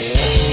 Yeah.